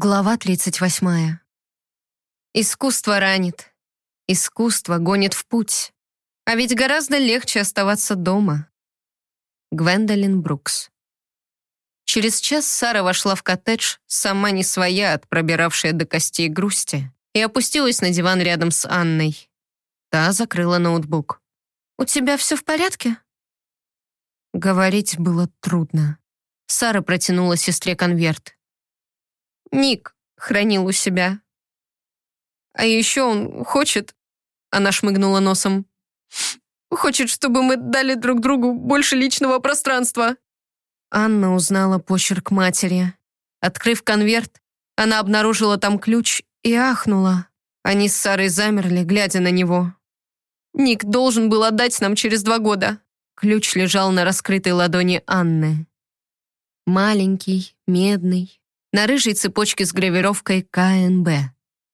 Глава 38. Искусство ранит. Искусство гонит в путь. А ведь гораздо легче оставаться дома. Гвендолин Брукс. Через час Сара вошла в коттедж, сама не своя, от пробиравшая до костей грусти, и опустилась на диван рядом с Анной. Та закрыла ноутбук. «У тебя все в порядке?» Говорить было трудно. Сара протянула сестре конверт. Ник хранил у себя. А еще он хочет, она шмыгнула носом, хочет, чтобы мы дали друг другу больше личного пространства. Анна узнала почерк матери. Открыв конверт, она обнаружила там ключ и ахнула. Они с Сарой замерли, глядя на него. «Ник должен был отдать нам через два года». Ключ лежал на раскрытой ладони Анны. Маленький, медный, на рыжей цепочке с гравировкой КНБ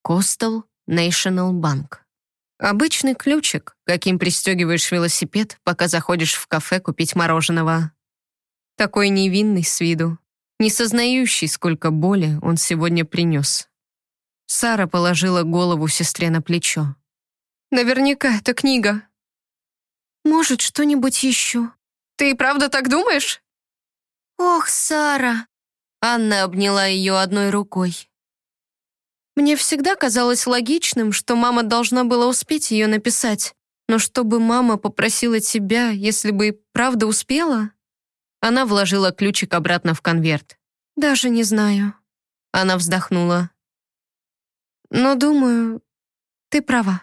Coastal National Bank. Обычный ключик, каким пристегиваешь велосипед, пока заходишь в кафе купить мороженого. Такой невинный с виду, не сознающий, сколько боли он сегодня принес. Сара положила голову сестре на плечо. «Наверняка это книга». «Может, что-нибудь еще?» «Ты и правда так думаешь?» «Ох, Сара!» Анна обняла ее одной рукой. Мне всегда казалось логичным, что мама должна была успеть ее написать. Но чтобы мама попросила тебя, если бы правда успела? Она вложила ключик обратно в конверт. Даже не знаю. Она вздохнула. Но думаю, ты права.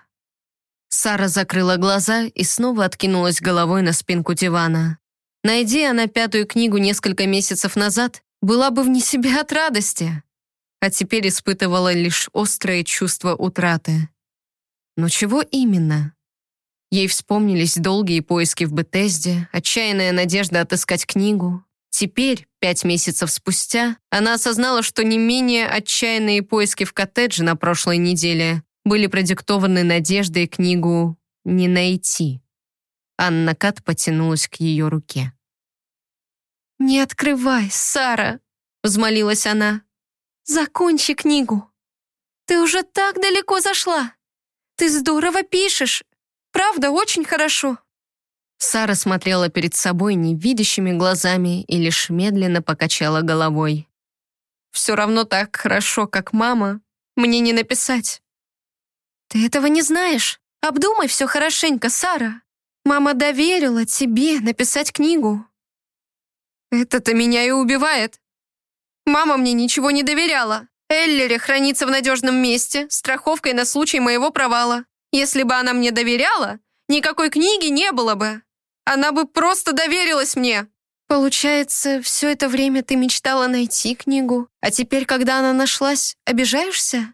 Сара закрыла глаза и снова откинулась головой на спинку дивана. Найди она пятую книгу несколько месяцев назад, была бы вне себя от радости, а теперь испытывала лишь острое чувство утраты. Но чего именно? Ей вспомнились долгие поиски в Бетезде, отчаянная надежда отыскать книгу. Теперь, пять месяцев спустя, она осознала, что не менее отчаянные поиски в коттедже на прошлой неделе были продиктованы надеждой книгу «Не найти». Анна Кат потянулась к ее руке. «Не открывай, Сара!» — взмолилась она. «Закончи книгу. Ты уже так далеко зашла. Ты здорово пишешь. Правда, очень хорошо». Сара смотрела перед собой невидящими глазами и лишь медленно покачала головой. «Все равно так хорошо, как мама. Мне не написать». «Ты этого не знаешь. Обдумай все хорошенько, Сара. Мама доверила тебе написать книгу. Это-то меня и убивает. Мама мне ничего не доверяла. Эллере хранится в надежном месте, страховкой на случай моего провала. Если бы она мне доверяла, никакой книги не было бы. Она бы просто доверилась мне. Получается, все это время ты мечтала найти книгу, а теперь, когда она нашлась, обижаешься?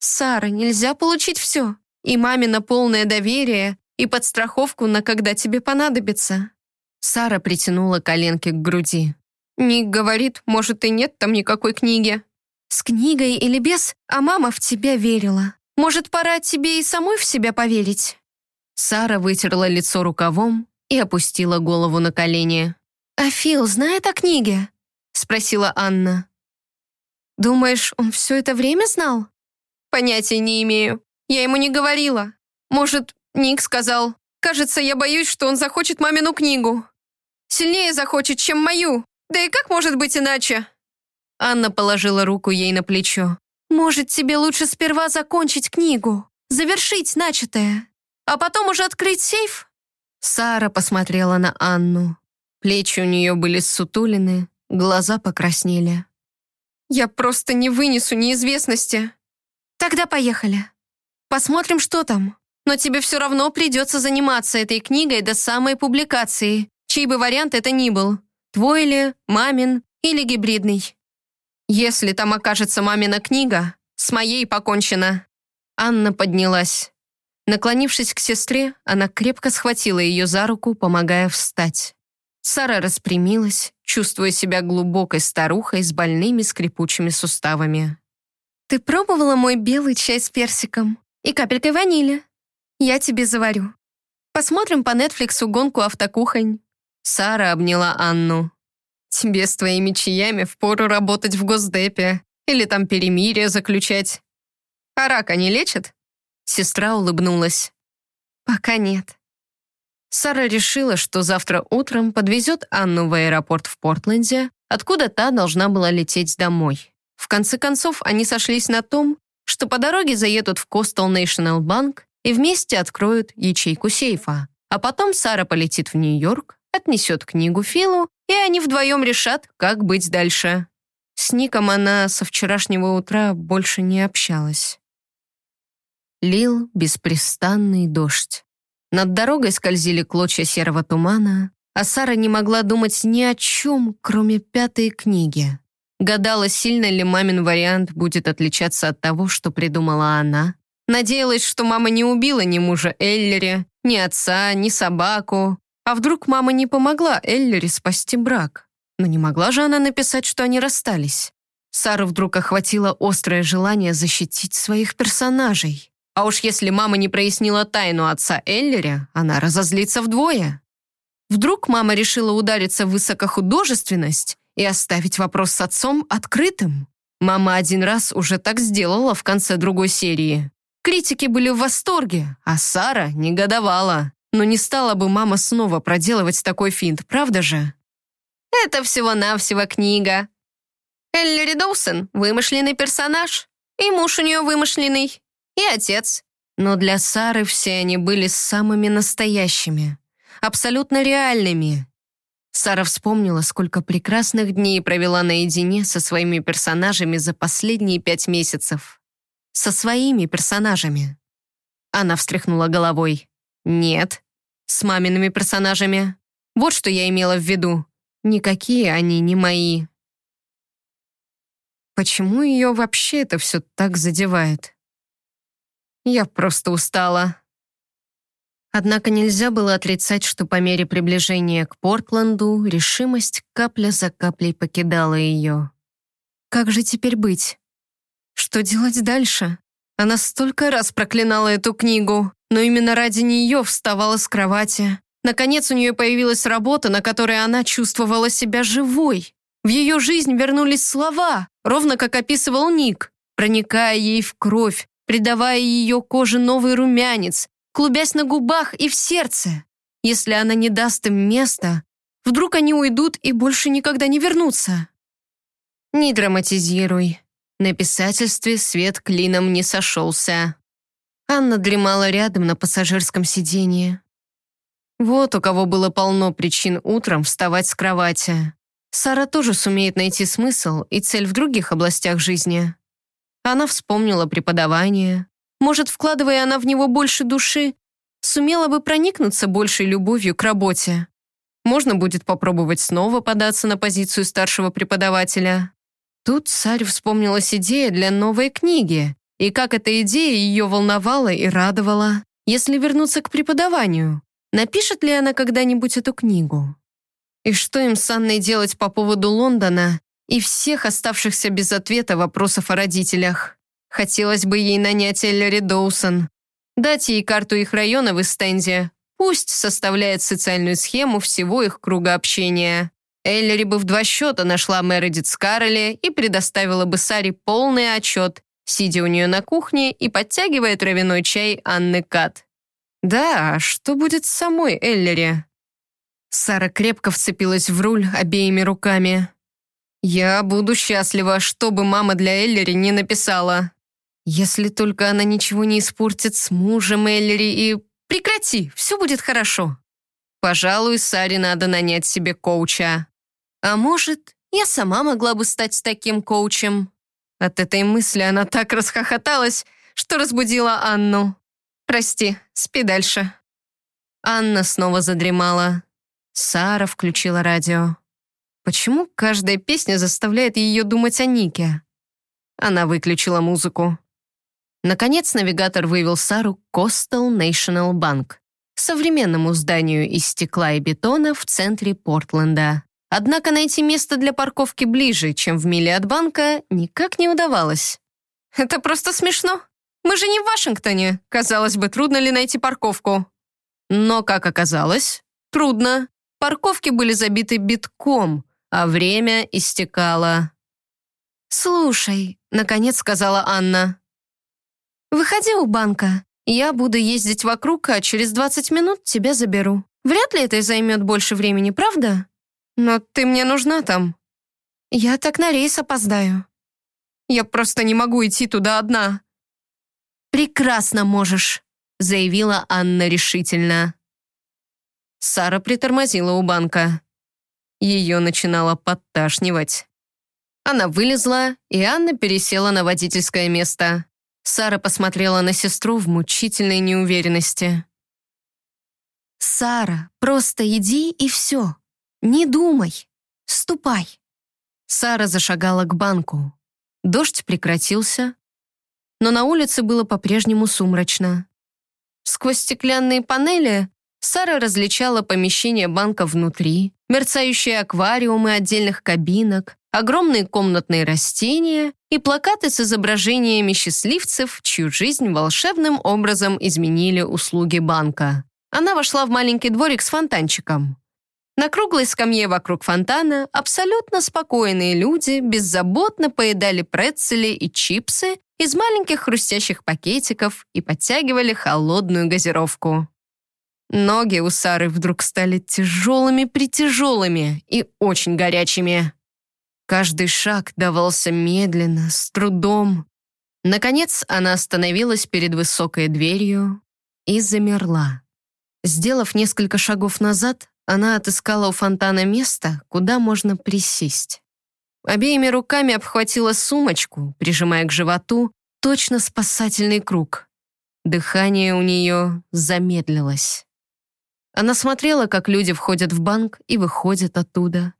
Сара, нельзя получить все. И маме на полное доверие, и подстраховку на когда тебе понадобится. Сара притянула коленки к груди. «Ник говорит, может, и нет там никакой книги». «С книгой или без, а мама в тебя верила. Может, пора тебе и самой в себя поверить?» Сара вытерла лицо рукавом и опустила голову на колени. «А Фил знает о книге?» — спросила Анна. «Думаешь, он все это время знал?» «Понятия не имею. Я ему не говорила. Может, Ник сказал. Кажется, я боюсь, что он захочет мамину книгу. Сильнее захочет, чем мою. Да и как может быть иначе?» Анна положила руку ей на плечо. «Может, тебе лучше сперва закончить книгу, завершить начатое, а потом уже открыть сейф?» Сара посмотрела на Анну. Плечи у нее были сутулины, глаза покраснели. «Я просто не вынесу неизвестности». «Тогда поехали. Посмотрим, что там. Но тебе все равно придется заниматься этой книгой до самой публикации чей бы вариант это ни был, твой ли, мамин или гибридный. Если там окажется мамина книга, с моей покончено». Анна поднялась. Наклонившись к сестре, она крепко схватила ее за руку, помогая встать. Сара распрямилась, чувствуя себя глубокой старухой с больными скрипучими суставами. «Ты пробовала мой белый чай с персиком и капелькой ванили? Я тебе заварю. Посмотрим по Нетфликсу гонку автокухонь. Сара обняла Анну. «Тебе с твоими чаями впору работать в Госдепе. Или там перемирие заключать. А рак они лечат?» Сестра улыбнулась. «Пока нет». Сара решила, что завтра утром подвезет Анну в аэропорт в Портленде, откуда та должна была лететь домой. В конце концов, они сошлись на том, что по дороге заедут в Coastal National Bank и вместе откроют ячейку сейфа. А потом Сара полетит в Нью-Йорк, отнесет книгу Филу, и они вдвоем решат, как быть дальше. С Ником она со вчерашнего утра больше не общалась. Лил беспрестанный дождь. Над дорогой скользили клочья серого тумана, а Сара не могла думать ни о чем, кроме пятой книги. Гадала, сильно ли мамин вариант будет отличаться от того, что придумала она. Надеялась, что мама не убила ни мужа Эллери, ни отца, ни собаку. А вдруг мама не помогла Эллери спасти брак? Но не могла же она написать, что они расстались. Сару вдруг охватило острое желание защитить своих персонажей. А уж если мама не прояснила тайну отца Эллери, она разозлится вдвое. Вдруг мама решила удариться в высокохудожественность и оставить вопрос с отцом открытым. Мама один раз уже так сделала в конце другой серии. Критики были в восторге, а Сара негодовала. Но не стала бы мама снова проделывать такой финт, правда же? Это всего-навсего книга. Эллири Доусон — вымышленный персонаж. И муж у нее вымышленный. И отец. Но для Сары все они были самыми настоящими. Абсолютно реальными. Сара вспомнила, сколько прекрасных дней провела наедине со своими персонажами за последние пять месяцев. Со своими персонажами. Она встряхнула головой. «Нет, с мамиными персонажами. Вот что я имела в виду. Никакие они не мои». Почему ее вообще это все так задевает? Я просто устала. Однако нельзя было отрицать, что по мере приближения к Портленду решимость капля за каплей покидала ее. Как же теперь быть? Что делать дальше? Она столько раз проклинала эту книгу, но именно ради нее вставала с кровати. Наконец у нее появилась работа, на которой она чувствовала себя живой. В ее жизнь вернулись слова, ровно как описывал Ник, проникая ей в кровь, придавая ее коже новый румянец, клубясь на губах и в сердце. Если она не даст им места, вдруг они уйдут и больше никогда не вернутся. Не драматизируй. На писательстве свет клином не сошелся. Анна дремала рядом на пассажирском сиденье. Вот у кого было полно причин утром вставать с кровати. Сара тоже сумеет найти смысл и цель в других областях жизни. Она вспомнила преподавание, может, вкладывая она в него больше души, сумела бы проникнуться большей любовью к работе. Можно будет попробовать снова податься на позицию старшего преподавателя. Тут царь вспомнилась идея для новой книги, и как эта идея ее волновала и радовала. Если вернуться к преподаванию, напишет ли она когда-нибудь эту книгу? И что им с Анной делать по поводу Лондона и всех оставшихся без ответа вопросов о родителях? Хотелось бы ей нанять Эллери Доусон, дать ей карту их района в Эстенде, пусть составляет социальную схему всего их круга общения. Эллери бы в два счета нашла Мередит Скаррелли и предоставила бы Саре полный отчет, сидя у нее на кухне и подтягивая травяной чай Анны Кат. Да, что будет с самой Эллери? Сара крепко вцепилась в руль обеими руками. «Я буду счастлива, что бы мама для Эллери не написала. Если только она ничего не испортит с мужем Эллери и... Прекрати, все будет хорошо. Пожалуй, Саре надо нанять себе коуча. А может, я сама могла бы стать таким коучем. От этой мысли она так расхохоталась, что разбудила Анну. «Прости, спи дальше». Анна снова задремала. Сара включила радио. Почему каждая песня заставляет ее думать о Нике? Она выключила музыку. Наконец навигатор вывел Сару к Coastal National Bank, современному зданию из стекла и бетона в центре Портленда. Однако найти место для парковки ближе, чем в миле от банка, никак не удавалось. «Это просто смешно. Мы же не в Вашингтоне. Казалось бы, трудно ли найти парковку?» Но, как оказалось, трудно. Парковки были забиты битком, а время истекало. «Слушай, наконец сказала Анна. «Выходи у банка. Я буду ездить вокруг, а через 20 минут тебя заберу. Вряд ли это займет больше времени, правда? Но ты мне нужна там. Я так на рейс опоздаю. Я просто не могу идти туда одна». «Прекрасно можешь», — заявила Анна решительно. Сара притормозила у банка. Ее начинало подташнивать. Она вылезла, и Анна пересела на водительское место. Сара посмотрела на сестру в мучительной неуверенности. «Сара, просто иди и все. Не думай. Ступай». Сара зашагала к банку. Дождь прекратился, но на улице было по-прежнему сумрачно. Сквозь стеклянные панели Сара различала помещение банка внутри, мерцающие аквариумы отдельных кабинок, огромные комнатные растения и плакаты с изображениями счастливцев, чью жизнь волшебным образом изменили услуги банка. Она вошла в маленький дворик с фонтанчиком. На круглой скамье вокруг фонтана абсолютно спокойные люди беззаботно поедали прецели и чипсы из маленьких хрустящих пакетиков и подтягивали холодную газировку. Ноги у Сары вдруг стали тяжелыми-притяжелыми и очень горячими. Каждый шаг давался медленно, с трудом. Наконец она остановилась перед высокой дверью и замерла. Сделав несколько шагов назад, она отыскала у фонтана место, куда можно присесть. Обеими руками обхватила сумочку, прижимая к животу точно спасательный круг. Дыхание у нее замедлилось. Она смотрела, как люди входят в банк и выходят оттуда.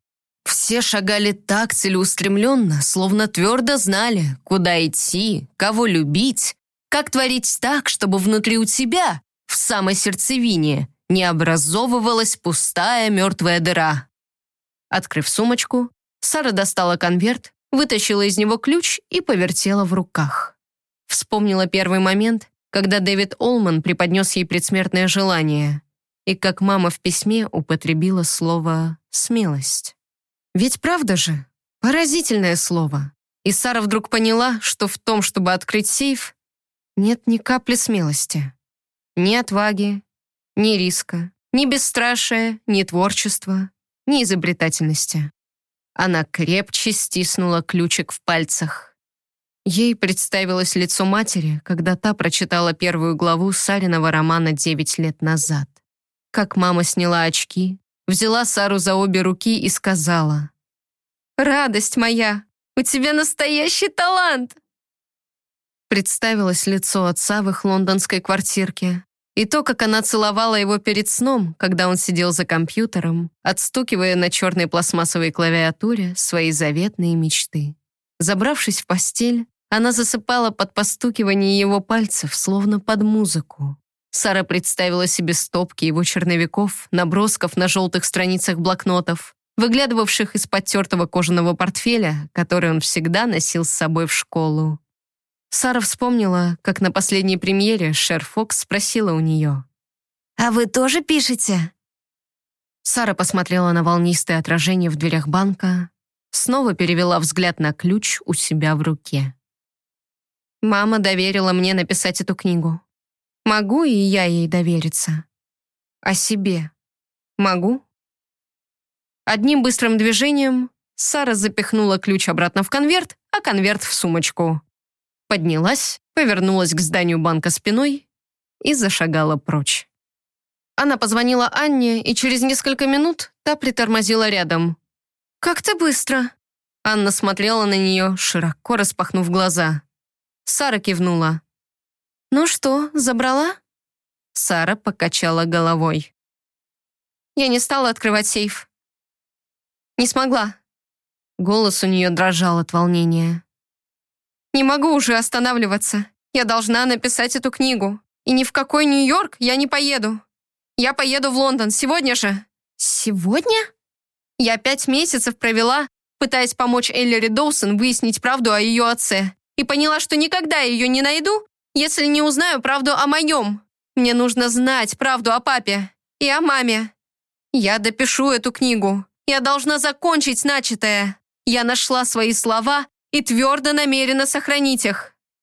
Все шагали так целеустремленно, словно твердо знали, куда идти, кого любить, как творить так, чтобы внутри у тебя, в самой сердцевине, не образовывалась пустая мертвая дыра. Открыв сумочку, Сара достала конверт, вытащила из него ключ и повертела в руках. Вспомнила первый момент, когда Дэвид Олман преподнес ей предсмертное желание, и как мама в письме употребила слово «смелость». Ведь правда же? Поразительное слово. И Сара вдруг поняла, что в том, чтобы открыть сейф, нет ни капли смелости. Ни отваги, ни риска, ни бесстрашия, ни творчества, ни изобретательности. Она крепче стиснула ключик в пальцах. Ей представилось лицо матери, когда та прочитала первую главу Сариного романа девять лет назад. Как мама сняла очки, взяла Сару за обе руки и сказала, «Радость моя, у тебя настоящий талант!» Представилось лицо отца в их лондонской квартирке и то, как она целовала его перед сном, когда он сидел за компьютером, отстукивая на черной пластмассовой клавиатуре свои заветные мечты. Забравшись в постель, она засыпала под постукивание его пальцев, словно под музыку. Сара представила себе стопки его черновиков, набросков на желтых страницах блокнотов, выглядывавших из подтертого кожаного портфеля, который он всегда носил с собой в школу. Сара вспомнила, как на последней премьере Шер Фокс спросила у нее. «А вы тоже пишете?» Сара посмотрела на волнистое отражение в дверях банка, снова перевела взгляд на ключ у себя в руке. «Мама доверила мне написать эту книгу. Могу и я ей довериться. О себе. Могу. Одним быстрым движением Сара запихнула ключ обратно в конверт, а конверт в сумочку. Поднялась, повернулась к зданию банка спиной и зашагала прочь. Она позвонила Анне, и через несколько минут та притормозила рядом. «Как ты быстро!» Анна смотрела на нее, широко распахнув глаза. Сара кивнула. «Ну что, забрала?» Сара покачала головой. «Я не стала открывать сейф. Не смогла». Голос у нее дрожал от волнения. «Не могу уже останавливаться. Я должна написать эту книгу. И ни в какой Нью-Йорк я не поеду. Я поеду в Лондон сегодня же». «Сегодня?» Я пять месяцев провела, пытаясь помочь Эллири Доусон выяснить правду о ее отце, и поняла, что никогда ее не найду если не узнаю правду о моем. Мне нужно знать правду о папе и о маме. Я допишу эту книгу. Я должна закончить начатое. Я нашла свои слова и твердо намерена сохранить их.